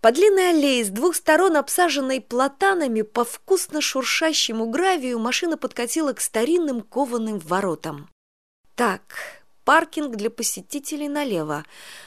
По длинной аллее с двух сторон, обсаженной платанами, по вкусно шуршащему гравию машина подкатила к старинным кованым воротам. Так, паркинг для посетителей налево.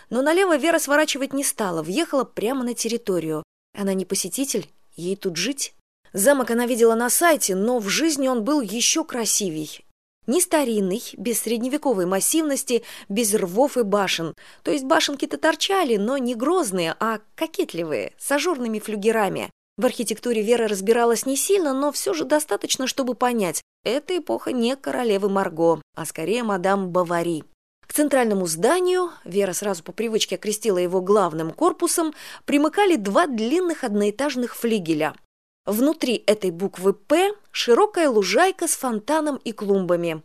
Но налево Вера сворачивать не стала, въехала прямо на территорию. Она не посетитель, ей тут жить. Замок она видела на сайте, но в жизни он был еще красивей не старинный без средневековой массивности без рвов и башен. То есть башенки то торчали но не грозные а кокетливые с ажурными флюгерами. В архитектуре вера разбиралась не сильно но все же достаточно чтобы понять эта эпоха не королевы марго а скорее мадам бавари. К центральному зданию вера сразу по привычке окрестила его главным корпусом примыкали два длинных одноэтажных флигеля Внутри этой буквы «П» широкая лужайка с фонтаном и клумбами.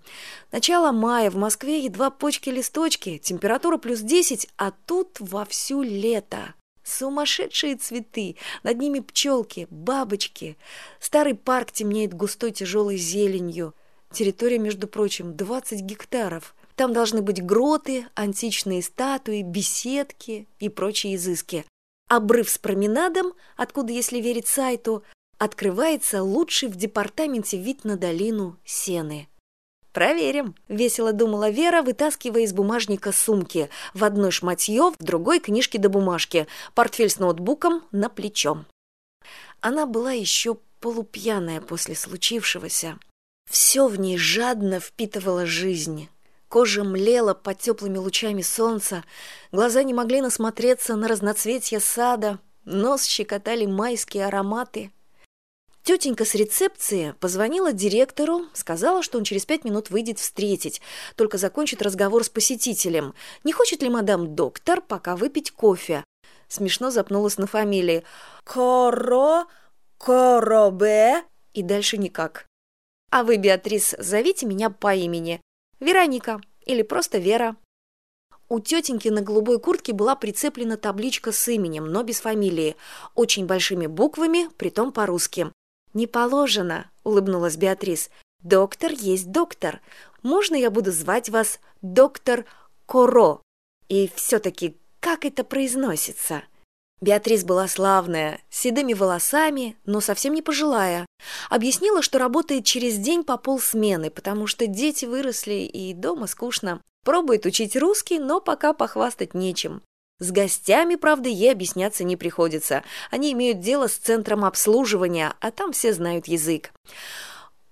Начало мая в Москве едва почки-листочки, температура плюс 10, а тут вовсю лето. Сумасшедшие цветы, над ними пчелки, бабочки. Старый парк темнеет густой тяжелой зеленью. Территория, между прочим, 20 гектаров. Там должны быть гроты, античные статуи, беседки и прочие изыски. Обрыв с променадом, откуда, если верить сайту, открывается лучший в департаменте вид на долину сены. Проверим. Весело думала вера вытаскивая из бумажника сумки. В одной шматье в другой книжки до бумажки. Портфель с ноутбуком на плечом она была еще полупьяная после случившегося. Все в ней жадно впитывала жизнь. Кожа млела под теплыми лучами солнца. Глаза не могли насмотреться на разноцветья сада нос щекотали майские ароматы Тетенька с рецепции позвонила директору, сказала, что он через пять минут выйдет встретить, только закончит разговор с посетителем. Не хочет ли мадам доктор пока выпить кофе? Смешно запнулась на фамилии. Коро... Коробе... И дальше никак. А вы, Беатрис, зовите меня по имени. Вероника. Или просто Вера. У тетеньки на голубой куртке была прицеплена табличка с именем, но без фамилии, очень большими буквами, притом по-русски не положено улыбнулась беатрис. Доктор есть доктор. Можно я буду звать вас доктор коро? И все таки как это произносится? Беатрис была славная с седыми волосами но совсем не пожилая. Объяснила что работает через день по полсмены потому что дети выросли и дома скучно. Пробует учить русский но пока похвастать нечем с гостями, правда, ей объясняться не приходится. Они имеют дело с центром обслуживания, а там все знают язык.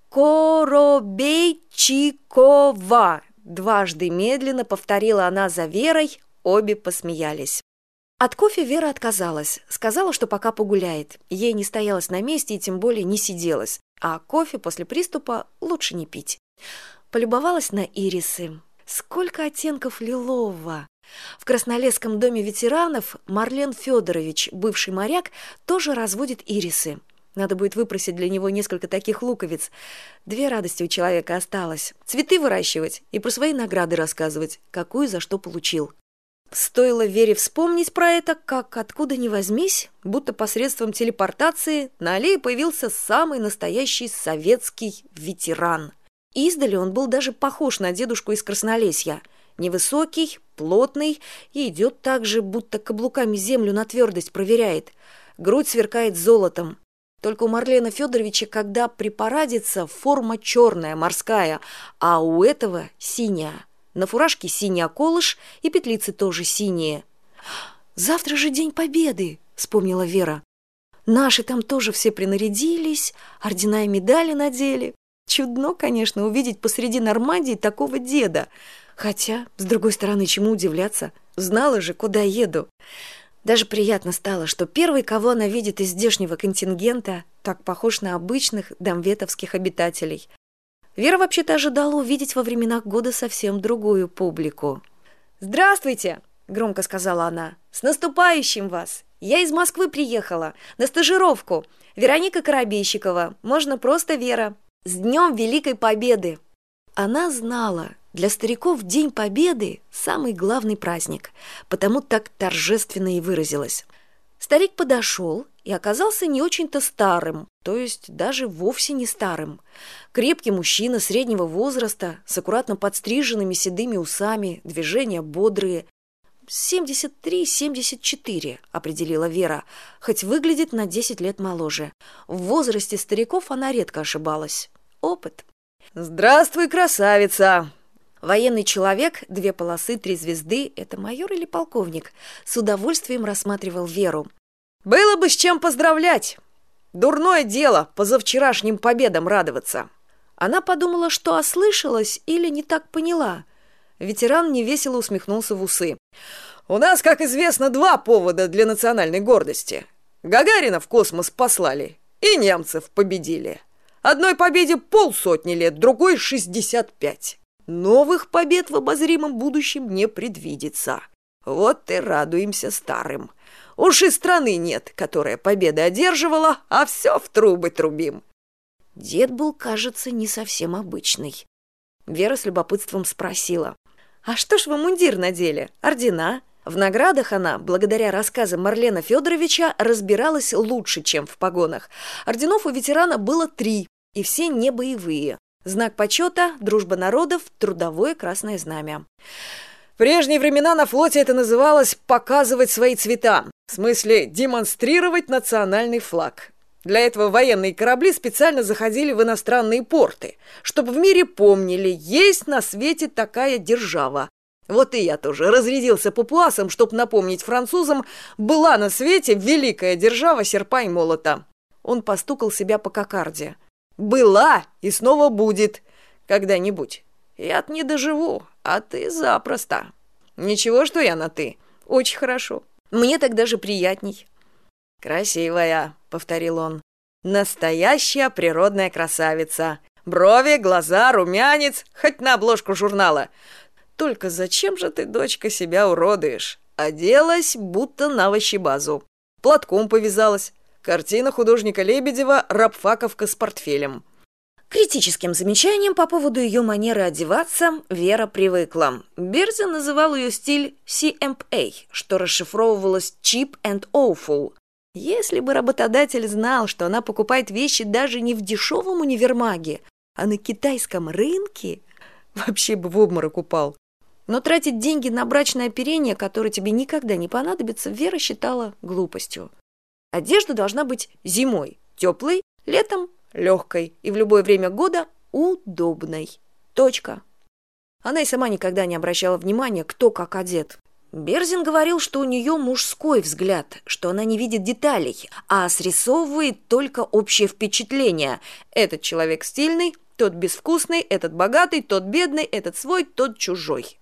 Коробейчикова. Дважды медленно повторила она за Верой, обе посмеялись. От кофе Вера отказалась, сказала, что пока погуляет. Ей не стоялось на месте и тем более не сиделась, а кофе после приступа лучше не пить. Полюбовалась на ирисы. Сколько оттенков лилового! В Краснолесском доме ветеранов Марлен Федорович, бывший моряк, тоже разводит ирисы. Надо будет выпросить для него несколько таких луковиц. Две радости у человека осталось. Цветы выращивать и про свои награды рассказывать, какую за что получил. Стоило Вере вспомнить про это, как откуда ни возьмись, будто посредством телепортации на аллее появился самый настоящий советский ветеран. Издали он был даже похож на дедушку из Краснолесья – невысокий плотный и идет так же будто каблуками землю на твердость проверяет. Грудь сверкает золотом. Только у марлена федоровича когда припарадится форма черная морская а у этого синяя. На фуражке синий околыш и петлицы тоже синие. Завтра же день победы вспомнила вера. Наши там тоже все принарядились ордена и медали надели чудно конечно увидеть посреди нормандии такого деда Хотя, с другой стороны, чему удивляться? Знала же, куда еду. Даже приятно стало, что первый, кого она видит из здешнего контингента, так похож на обычных дамветовских обитателей. Вера вообще-то ожидала увидеть во временах года совсем другую публику. «Здравствуйте!» — громко сказала она. «С наступающим вас! Я из Москвы приехала, на стажировку. Вероника Коробейщикова, можно просто Вера. С Днем Великой Победы!» Она знала, для стариков День Победы – самый главный праздник, потому так торжественно и выразилась. Старик подошел и оказался не очень-то старым, то есть даже вовсе не старым. Крепкий мужчина среднего возраста, с аккуратно подстриженными седыми усами, движения бодрые. семьдесят три семьдесят четыре определила вера хоть выглядит на десять лет моложе в возрасте стариков она редко ошибалась опыт. Здравствуй красавица! Военный человек две полосы три звезды. Это майор или полковник? С удовольствием рассматривал веру. Было бы с чем поздравлять. Дурное дело позавчерашним победам радоваться. Она подумала что ослышалась или не так поняла. Ветеран невесело усмехнулся в усы. У нас как известно два повода для национальной гордости. Гагарина в космос послали и немцев победили одной победе полсотни лет другой шестьдесят пять. Новых побед в обозримом будущем не предвидится. Вот и радуемся старым. Уж и страны нет которая победы одерживала а все в трубы трубим. Дед был кажется не совсем обычный. Вера с любопытством спросила. А что ж вы мундир надели? Ордена? В наградах она благодаря рассказам марлена федоровича разбиралась лучше чем в погонах. Орденов у ветерана было три и все не боевые знак почета дружба народов трудовое красное знамя. В прежние времена на флоте это называлось показывать свои цвета в смысле демонстрировать национальный флаг для этого военные корабли специально заходили в иностранные порты чтобы в мире помнили есть на свете такая держава. Вот и я тоже разрядился папуасом чтобы напомнить французам была на свете великая держава серпа и молота. Он постукал себя по кокарде была и снова будет когда нибудь я не доживу а ты запросто ничего что я на ты очень хорошо. Мне тогда же приятней красивая повторил он. Настоящая природная красавица. Брови глаза румянец хоть на обложку журнала. Только зачем же ты дочка себя уродуешь? Оделась будто на овощебазу. Платком повязалась картина художника лебедева рабфаковка с портфелем критическим замечанием по поводу ее манеры одеваться вера привыкла берзин называл ее стиль cma что расшифровывалось cheap and awful если бы работодатель знал, что она покупает вещи даже не в дешевом универмаге, а на китайском рынке, вообще бы в обморок упал. Но тратить деньги на брачное оперение, которое тебе никогда не понадобится, Вера считала глупостью. Одежда должна быть зимой теплой, летом легкой и в любое время года удобной. Точка. Она и сама никогда не обращала внимания, кто как одет берзин говорил что у нее мужской взгляд что она не видит деталей а срисовывает только общее впечатление этот человек стильный тот безвкусный этот богатый тот бедный этот свой тот чужой